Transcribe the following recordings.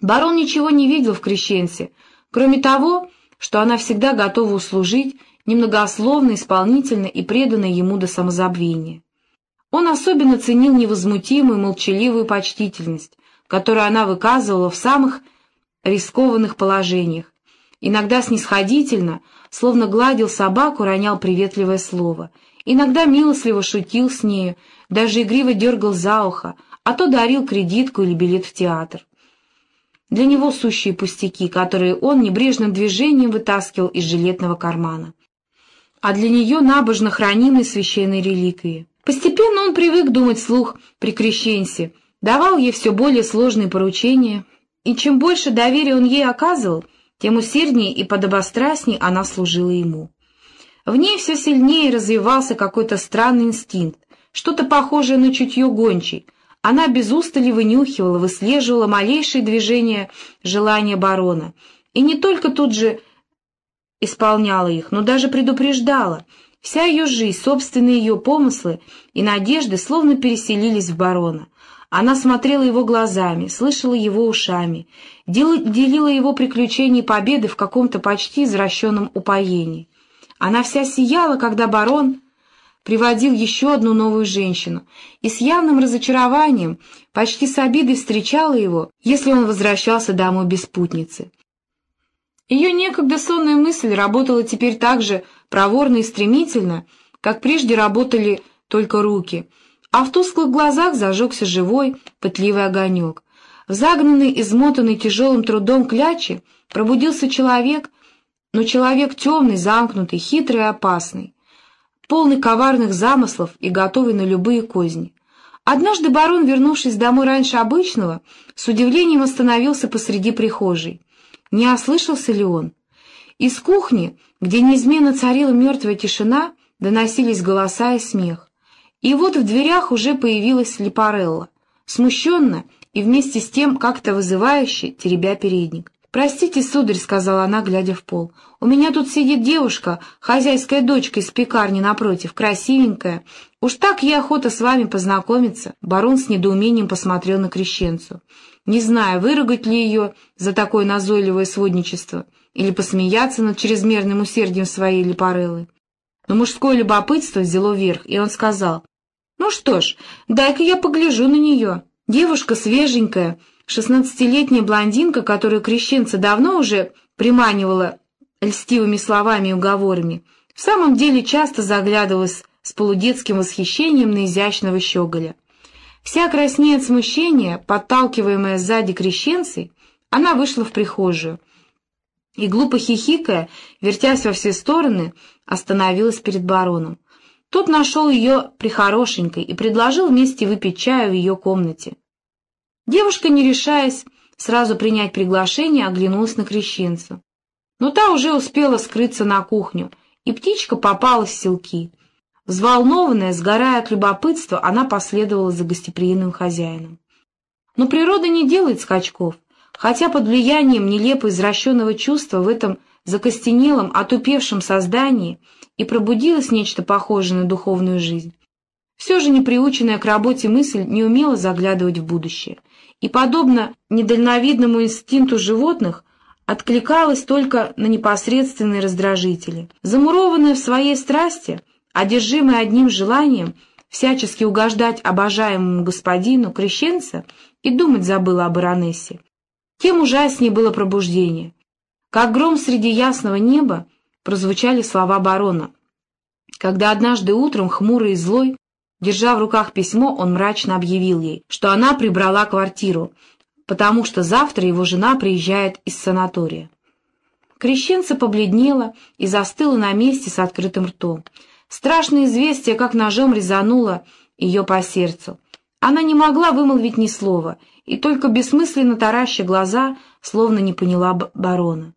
Барон ничего не видел в крещенце, кроме того, что она всегда готова услужить, немногословно, исполнительно и преданно ему до самозабвения. Он особенно ценил невозмутимую, молчаливую почтительность, которую она выказывала в самых рискованных положениях, иногда снисходительно, словно гладил собаку, ронял приветливое слово, иногда милостливо шутил с нею, даже игриво дергал за ухо, а то дарил кредитку или билет в театр. Для него сущие пустяки, которые он небрежным движением вытаскивал из жилетного кармана. А для нее набожно хранимые священные реликвии. Постепенно он привык думать вслух при крещенсе, давал ей все более сложные поручения, и чем больше доверия он ей оказывал, тем усерднее и подобострастней она служила ему. В ней все сильнее развивался какой-то странный инстинкт, что-то похожее на чутье гончей, она без устали вынюхивала, выслеживала малейшие движения желания барона, и не только тут же исполняла их, но даже предупреждала. Вся ее жизнь, собственные ее помыслы и надежды словно переселились в барона. Она смотрела его глазами, слышала его ушами, делила его приключения и победы в каком-то почти извращенном упоении. Она вся сияла, когда барон приводил еще одну новую женщину, и с явным разочарованием, почти с обидой встречала его, если он возвращался домой без спутницы. Ее некогда сонная мысль работала теперь так же проворно и стремительно, как прежде работали только руки, а в тусклых глазах зажегся живой, пытливый огонек. В загнанный, измотанный тяжелым трудом кляче пробудился человек, но человек темный, замкнутый, хитрый и опасный полный коварных замыслов и готовый на любые козни. Однажды барон, вернувшись домой раньше обычного, с удивлением остановился посреди прихожей. Не ослышался ли он? Из кухни, где неизменно царила мертвая тишина, доносились голоса и смех. И вот в дверях уже появилась Липарелла, смущенно и вместе с тем как-то вызывающе, теребя передник. «Простите, сударь», — сказала она, глядя в пол, — «у меня тут сидит девушка, хозяйская дочка из пекарни напротив, красивенькая. Уж так ей охота с вами познакомиться». Барон с недоумением посмотрел на крещенцу. Не знаю, выругать ли ее за такое назойливое сводничество или посмеяться над чрезмерным усердием своей липареллы. Но мужское любопытство взяло верх, и он сказал, «Ну что ж, дай-ка я погляжу на нее. Девушка свеженькая, Шестнадцатилетняя блондинка, которую крещенца давно уже приманивала льстивыми словами и уговорами, в самом деле часто заглядывалась с полудетским восхищением на изящного щеголя. Вся краснея от смущения, подталкиваемая сзади крещенцей, она вышла в прихожую и, глупо хихикая, вертясь во все стороны, остановилась перед бароном. Тот нашел ее прихорошенькой и предложил вместе выпить чаю в ее комнате. Девушка, не решаясь сразу принять приглашение, оглянулась на крещенцу. Но та уже успела скрыться на кухню, и птичка попала в селки. Взволнованная, сгорая от любопытства, она последовала за гостеприимным хозяином. Но природа не делает скачков, хотя под влиянием нелепо извращенного чувства в этом закостенелом, отупевшем создании и пробудилось нечто похожее на духовную жизнь. Все же неприученная к работе мысль не умела заглядывать в будущее, и, подобно недальновидному инстинкту животных, откликалась только на непосредственные раздражители. Замурованная в своей страсти, одержимая одним желанием всячески угождать обожаемому господину крещенца, и думать забыла о баронессе. Тем ужаснее было пробуждение. Как гром среди ясного неба прозвучали слова барона, когда однажды утром, хмурый и злой, Держа в руках письмо, он мрачно объявил ей, что она прибрала квартиру, потому что завтра его жена приезжает из санатория. Крещенца побледнела и застыла на месте с открытым ртом. Страшное известие, как ножом резануло ее по сердцу. Она не могла вымолвить ни слова, и только бессмысленно тараща глаза, словно не поняла барона.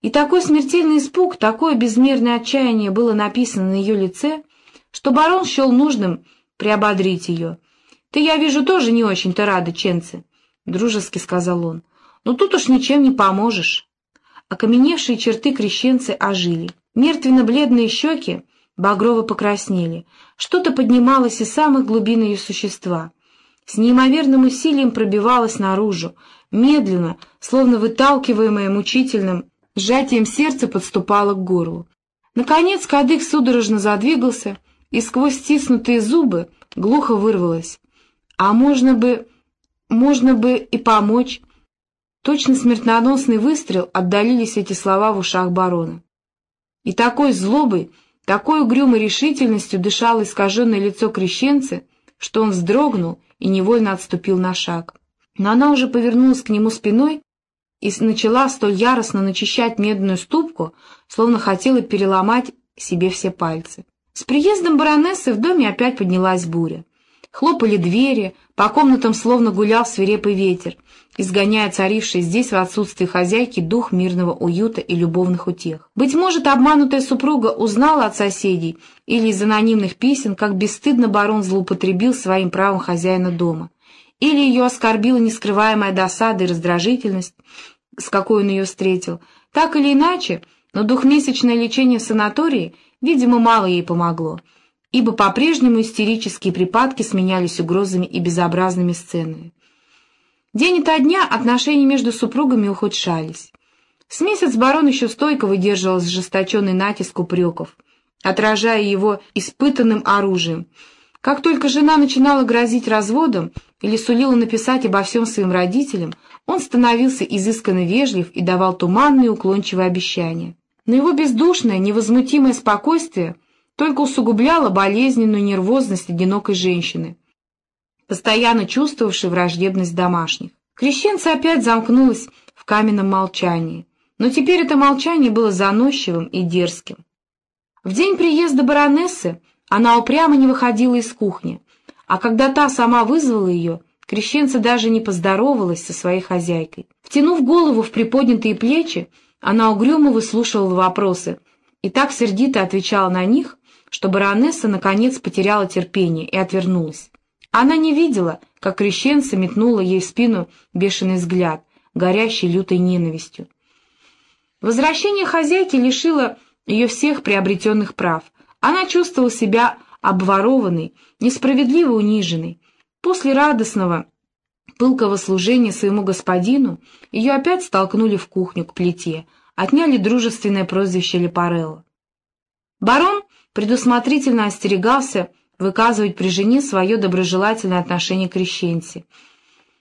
И такой смертельный испуг, такое безмерное отчаяние было написано на ее лице, что барон счел нужным приободрить ее. «Ты, я вижу, тоже не очень-то рада, Ченце», — дружески сказал он. «Но тут уж ничем не поможешь». Окаменевшие черты крещенцы ожили. Мертвенно-бледные щеки багрово покраснели. Что-то поднималось из самых глубин ее существа. С неимоверным усилием пробивалось наружу, медленно, словно выталкиваемая мучительным сжатием сердца, подступала к горлу. Наконец кадык судорожно задвигался, и сквозь стиснутые зубы глухо вырвалось. «А можно бы... можно бы и помочь...» Точно смертоносный выстрел отдалились эти слова в ушах барона. И такой злобой, такой угрюмой решительностью дышало искаженное лицо крещенца, что он вздрогнул и невольно отступил на шаг. Но она уже повернулась к нему спиной и начала столь яростно начищать медную ступку, словно хотела переломать себе все пальцы. С приездом баронессы в доме опять поднялась буря. Хлопали двери, по комнатам словно гулял свирепый ветер, изгоняя царивший здесь в отсутствие хозяйки дух мирного уюта и любовных утех. Быть может, обманутая супруга узнала от соседей или из анонимных писем, как бесстыдно барон злоупотребил своим правом хозяина дома, или ее оскорбила нескрываемая досада и раздражительность, с какой он ее встретил. Так или иначе, но двухмесячное лечение в санатории, видимо, мало ей помогло — ибо по-прежнему истерические припадки сменялись угрозами и безобразными сценами. День ото дня отношения между супругами ухудшались. С месяц барон еще стойко выдерживал ожесточенный натиск упреков, отражая его испытанным оружием. Как только жена начинала грозить разводом или сулила написать обо всем своим родителям, он становился изысканно вежлив и давал туманные уклончивые обещания. Но его бездушное, невозмутимое спокойствие — только усугубляло болезненную нервозность одинокой женщины, постоянно чувствовавшей враждебность домашних. Крещенца опять замкнулась в каменном молчании, но теперь это молчание было заносчивым и дерзким. В день приезда баронессы она упрямо не выходила из кухни, а когда та сама вызвала ее, крещенца даже не поздоровалась со своей хозяйкой. Втянув голову в приподнятые плечи, она угрюмо выслушивала вопросы и так сердито отвечала на них, что баронесса наконец потеряла терпение и отвернулась. Она не видела, как крещенца метнула ей в спину бешеный взгляд, горящий лютой ненавистью. Возвращение хозяйки лишило ее всех приобретенных прав. Она чувствовала себя обворованной, несправедливо униженной. После радостного, пылкого служения своему господину ее опять столкнули в кухню к плите, отняли дружественное прозвище Лепарелло. Барон предусмотрительно остерегался выказывать при жене свое доброжелательное отношение к крещенце.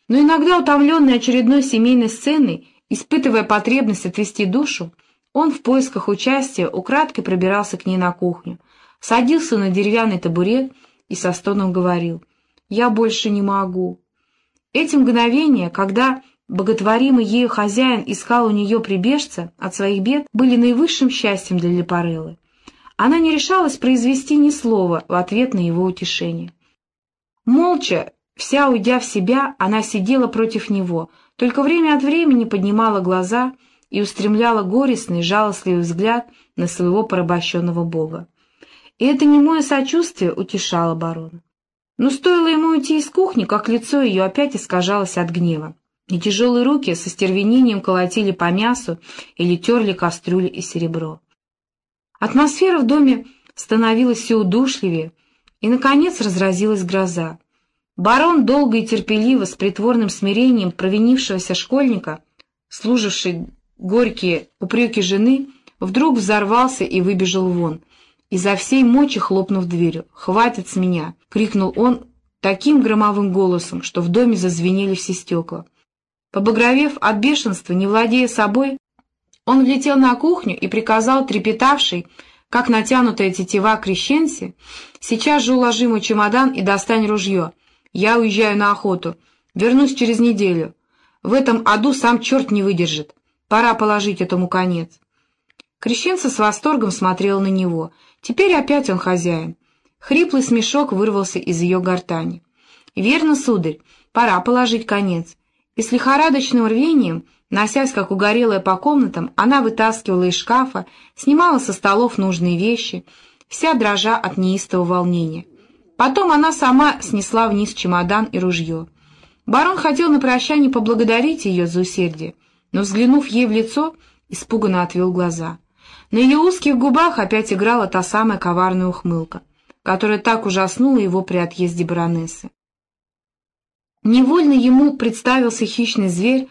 Но иногда, утомленный очередной семейной сценой, испытывая потребность отвести душу, он в поисках участия украдкой пробирался к ней на кухню, садился на деревянный табурет и со стоном говорил «Я больше не могу». Эти мгновения, когда боготворимый ею хозяин искал у нее прибежца от своих бед, были наивысшим счастьем для Лепареллы. Она не решалась произвести ни слова в ответ на его утешение. Молча, вся уйдя в себя, она сидела против него, только время от времени поднимала глаза и устремляла горестный, жалостливый взгляд на своего порабощенного бога. И это немое сочувствие утешало барона. Но стоило ему уйти из кухни, как лицо ее опять искажалось от гнева, и тяжелые руки со стервенением колотили по мясу или терли кастрюли и серебро. Атмосфера в доме становилась все удушливее, и, наконец, разразилась гроза. Барон долго и терпеливо, с притворным смирением провинившегося школьника, служивший горькие упреки жены, вдруг взорвался и выбежал вон, изо всей мочи хлопнув дверью. «Хватит с меня!» — крикнул он таким громовым голосом, что в доме зазвенели все стекла. Побагровев от бешенства, не владея собой, он влетел на кухню и приказал трепетавшей, как натянутая тетива крещенсе, «Сейчас же уложи мой чемодан и достань ружье. Я уезжаю на охоту. Вернусь через неделю. В этом аду сам черт не выдержит. Пора положить этому конец». Крещенца с восторгом смотрел на него. Теперь опять он хозяин. Хриплый смешок вырвался из ее гортани. «Верно, сударь, пора положить конец». И с лихорадочным рвением Носясь, как угорелая по комнатам, она вытаскивала из шкафа, снимала со столов нужные вещи, вся дрожа от неистого волнения. Потом она сама снесла вниз чемодан и ружье. Барон хотел на прощание поблагодарить ее за усердие, но, взглянув ей в лицо, испуганно отвел глаза. На ее узких губах опять играла та самая коварная ухмылка, которая так ужаснула его при отъезде баронессы. Невольно ему представился хищный зверь,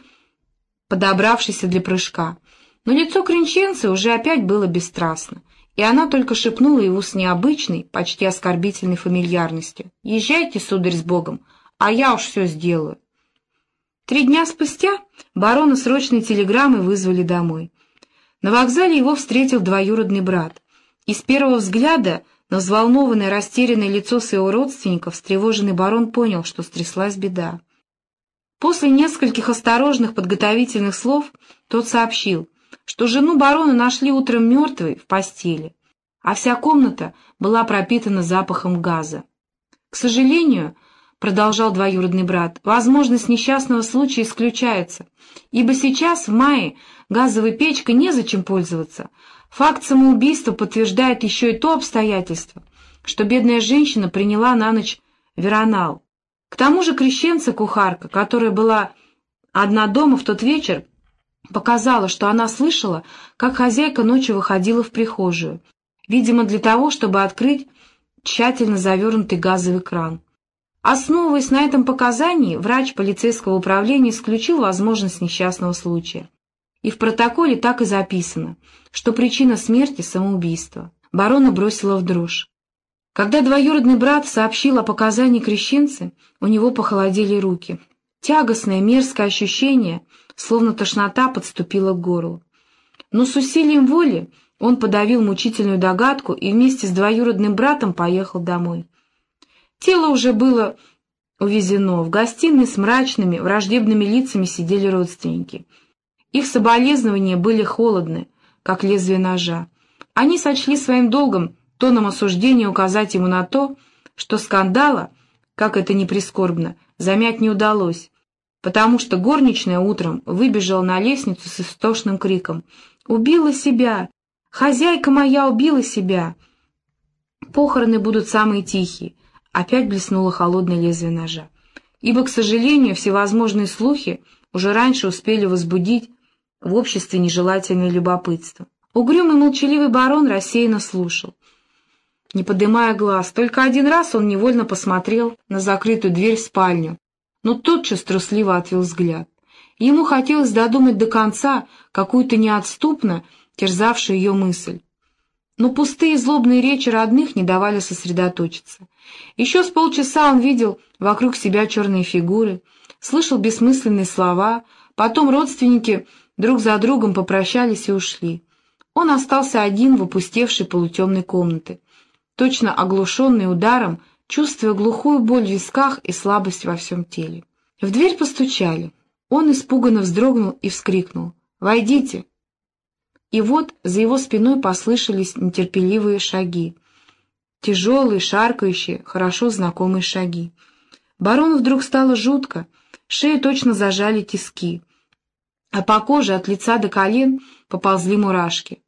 подобравшийся для прыжка. Но лицо Кринченца уже опять было бесстрастно, и она только шепнула его с необычной, почти оскорбительной фамильярностью. «Езжайте, сударь, с Богом, а я уж все сделаю». Три дня спустя барона срочной телеграммой вызвали домой. На вокзале его встретил двоюродный брат, и с первого взгляда на взволнованное, растерянное лицо своего родственника встревоженный барон понял, что стряслась беда. После нескольких осторожных подготовительных слов тот сообщил, что жену барона нашли утром мертвой в постели, а вся комната была пропитана запахом газа. К сожалению, — продолжал двоюродный брат, — возможность несчастного случая исключается, ибо сейчас, в мае, газовой печкой незачем пользоваться. Факт самоубийства подтверждает еще и то обстоятельство, что бедная женщина приняла на ночь веронал. К тому же крещенца-кухарка, которая была одна дома в тот вечер, показала, что она слышала, как хозяйка ночью выходила в прихожую, видимо, для того, чтобы открыть тщательно завернутый газовый кран. Основываясь на этом показании, врач полицейского управления исключил возможность несчастного случая. И в протоколе так и записано, что причина смерти — самоубийство. Барона бросила в дрожь. Когда двоюродный брат сообщил о показании крещенцы, у него похолодели руки. Тягостное, мерзкое ощущение, словно тошнота, подступило к горлу. Но с усилием воли он подавил мучительную догадку и вместе с двоюродным братом поехал домой. Тело уже было увезено. В гостиной с мрачными, враждебными лицами сидели родственники. Их соболезнования были холодны, как лезвие ножа. Они сочли своим долгом тоном осуждения указать ему на то, что скандала, как это ни прискорбно, замять не удалось, потому что горничная утром выбежала на лестницу с истошным криком «Убила себя! Хозяйка моя убила себя!» Похороны будут самые тихие. Опять блеснуло холодное лезвие ножа. Ибо, к сожалению, всевозможные слухи уже раньше успели возбудить в обществе нежелательное любопытство. Угрюмый молчаливый барон рассеянно слушал не поднимая глаз. Только один раз он невольно посмотрел на закрытую дверь в спальню, но тотчас трусливо отвел взгляд. Ему хотелось додумать до конца какую-то неотступно терзавшую ее мысль. Но пустые злобные речи родных не давали сосредоточиться. Еще с полчаса он видел вокруг себя черные фигуры, слышал бессмысленные слова, потом родственники друг за другом попрощались и ушли. Он остался один в опустевшей полутемной комнате точно оглушенный ударом, чувствуя глухую боль в висках и слабость во всем теле. В дверь постучали. Он испуганно вздрогнул и вскрикнул «Войдите!». И вот за его спиной послышались нетерпеливые шаги. Тяжелые, шаркающие, хорошо знакомые шаги. Барону вдруг стало жутко, шею точно зажали тиски, а по коже от лица до колен поползли мурашки.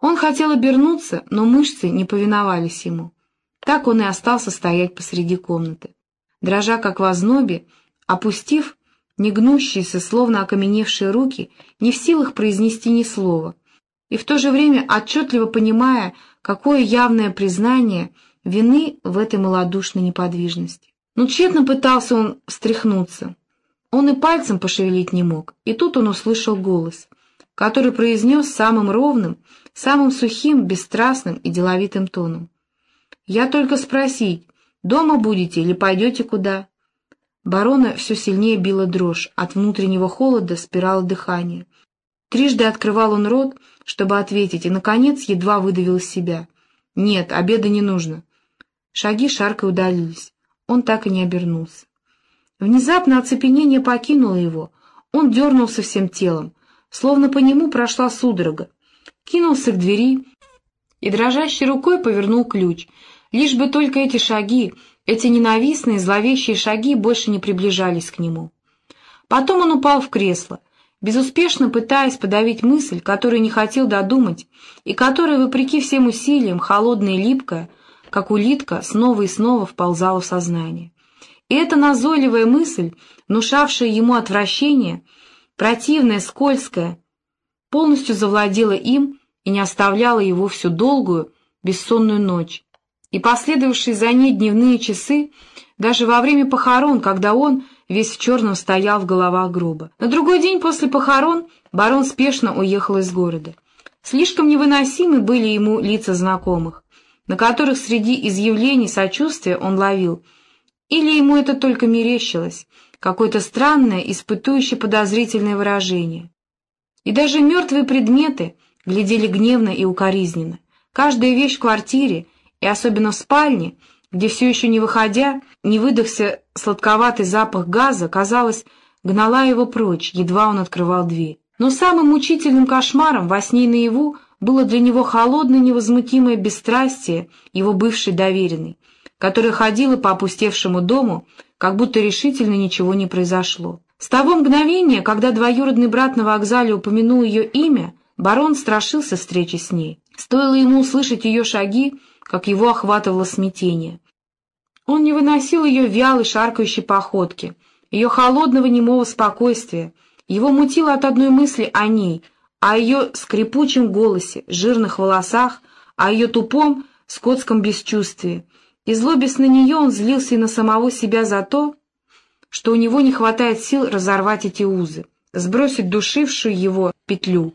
Он хотел обернуться, но мышцы не повиновались ему. Так он и остался стоять посреди комнаты. Дрожа как в ознобе, опустив негнущиеся, словно окаменевшие руки, не в силах произнести ни слова, и в то же время отчетливо понимая, какое явное признание вины в этой малодушной неподвижности. Но тщетно пытался он встряхнуться. Он и пальцем пошевелить не мог, и тут он услышал голос, который произнес самым ровным, самым сухим, бесстрастным и деловитым тоном. «Я только спросить, дома будете или пойдете куда?» Барона все сильнее била дрожь, от внутреннего холода спирала дыхание. Трижды открывал он рот, чтобы ответить, и, наконец, едва выдавил себя. «Нет, обеда не нужно». Шаги шаркой удалились. Он так и не обернулся. Внезапно оцепенение покинуло его. Он дернулся всем телом, словно по нему прошла судорога кинулся к двери и дрожащей рукой повернул ключ, лишь бы только эти шаги, эти ненавистные, зловещие шаги больше не приближались к нему. Потом он упал в кресло, безуспешно пытаясь подавить мысль, которую не хотел додумать, и которая, вопреки всем усилиям, холодная и липкая, как улитка, снова и снова вползала в сознание. И эта назойливая мысль, внушавшая ему отвращение, противная, скользкая, полностью завладела им и не оставляла его всю долгую, бессонную ночь. И последовавшие за ней дневные часы, даже во время похорон, когда он, весь в черном стоял в головах гроба. На другой день после похорон барон спешно уехал из города. Слишком невыносимы были ему лица знакомых, на которых среди изъявлений сочувствия он ловил. Или ему это только мерещилось, какое-то странное, испытующее подозрительное выражение. И даже мертвые предметы глядели гневно и укоризненно. Каждая вещь в квартире, и особенно в спальне, где все еще не выходя, не выдохся сладковатый запах газа, казалось, гнала его прочь, едва он открывал дверь. Но самым мучительным кошмаром во сне и наяву было для него холодное невозмутимое бесстрастие его бывшей доверенной, которая ходила по опустевшему дому, как будто решительно ничего не произошло. С того мгновения, когда двоюродный брат на вокзале упомянул ее имя, барон страшился встречи с ней. Стоило ему услышать ее шаги, как его охватывало смятение. Он не выносил ее вялой шаркающей походки, ее холодного немого спокойствия, его мутило от одной мысли о ней, о ее скрипучем голосе, жирных волосах, о ее тупом скотском бесчувствии. И злобясь на нее, он злился и на самого себя за то, что у него не хватает сил разорвать эти узы, сбросить душившую его петлю,